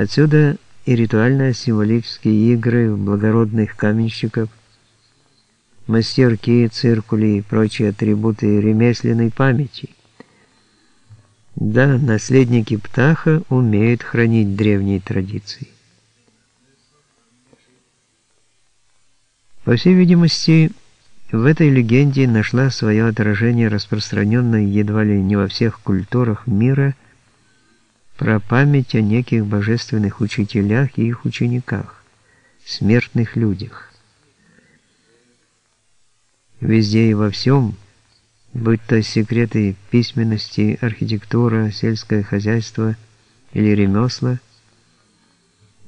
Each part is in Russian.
Отсюда и ритуально-символические игры благородных каменщиков, мастерки, циркули и прочие атрибуты ремесленной памяти. Да, наследники Птаха умеют хранить древние традиции. По всей видимости, в этой легенде нашла свое отражение распространенное едва ли не во всех культурах мира про память о неких божественных учителях и их учениках, смертных людях. Везде и во всем, будь то секреты письменности, архитектура, сельское хозяйство или ремесла,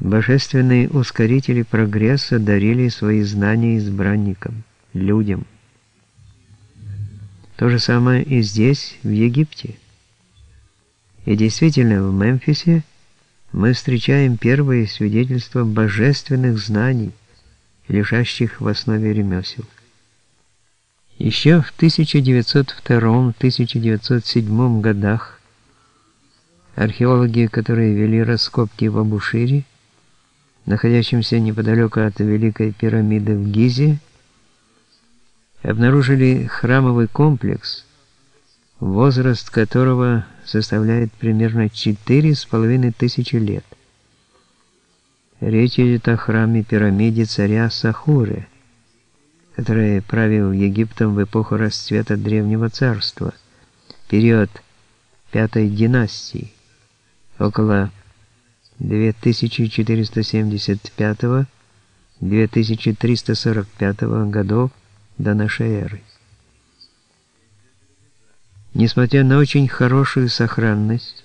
Божественные ускорители прогресса дарили свои знания избранникам, людям. То же самое и здесь, в Египте. И действительно, в Мемфисе мы встречаем первые свидетельства божественных знаний, лежащих в основе ремесел. Еще в 1902-1907 годах археологи, которые вели раскопки в Абушире, находящемся неподалеку от Великой пирамиды в Гизе, обнаружили храмовый комплекс, возраст которого составляет примерно четыре с половиной тысячи лет. Речь идет о храме-пирамиде царя Сахуры, который правил Египтом в эпоху расцвета Древнего Царства, период Пятой династии, около 2475-2345 годов до нашей эры. Несмотря на очень хорошую сохранность,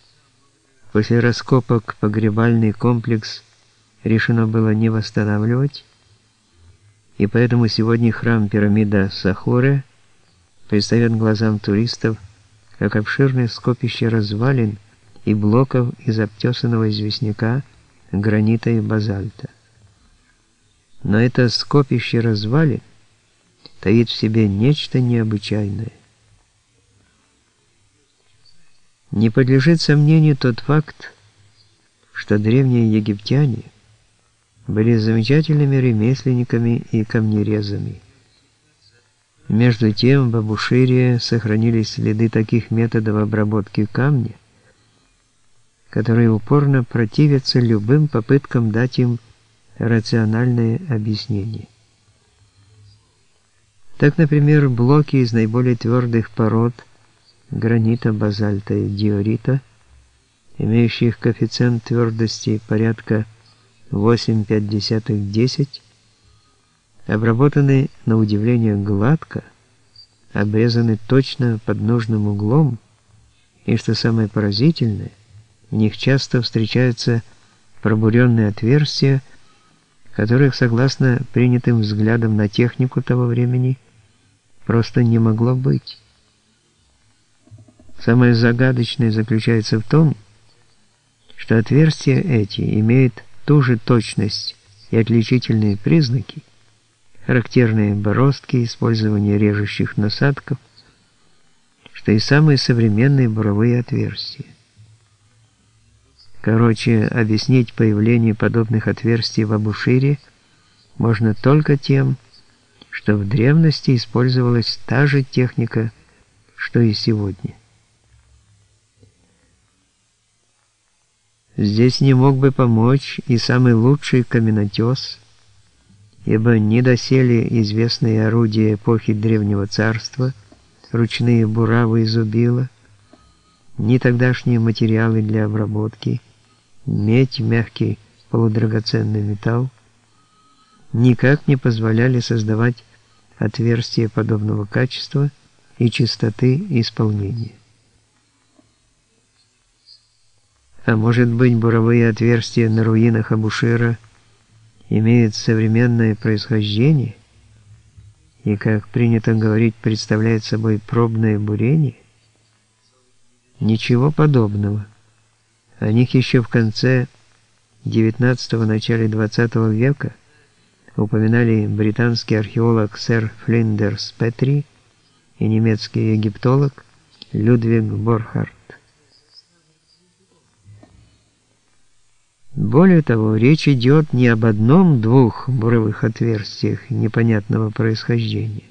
после раскопок погребальный комплекс решено было не восстанавливать, и поэтому сегодня храм пирамида Сахуре предстает глазам туристов как обширное скопище развалин, и блоков из обтесанного известняка, гранита и базальта. Но это скопище развалин таит в себе нечто необычайное. Не подлежит сомнению тот факт, что древние египтяне были замечательными ремесленниками и камнерезами. Между тем в Абушире сохранились следы таких методов обработки камня, которые упорно противятся любым попыткам дать им рациональное объяснение. Так, например, блоки из наиболее твердых пород гранита, базальта и диорита, имеющих коэффициент твердости порядка 8,5-10, обработаны на удивление гладко, обрезаны точно под нужным углом, и, что самое поразительное, в них часто встречаются пробуренные отверстия, которых, согласно принятым взглядам на технику того времени, просто не могло быть. Самое загадочное заключается в том, что отверстия эти имеют ту же точность и отличительные признаки, характерные бороздки, использование режущих насадков, что и самые современные буровые отверстия. Короче, объяснить появление подобных отверстий в Абушире можно только тем, что в древности использовалась та же техника, что и сегодня. Здесь не мог бы помочь и самый лучший каменотес, ибо не досели известные орудия эпохи Древнего Царства, ручные буравы и зубила, ни тогдашние материалы для обработки – медь, мягкий полудрагоценный металл, никак не позволяли создавать отверстия подобного качества и чистоты исполнения. А может быть, буровые отверстия на руинах Абушира имеют современное происхождение и, как принято говорить, представляют собой пробное бурение? Ничего подобного. О них еще в конце XIX – начале XX века упоминали британский археолог сэр Флиндерс Петри и немецкий египтолог Людвиг Борхард. Более того, речь идет не об одном-двух буровых отверстиях непонятного происхождения,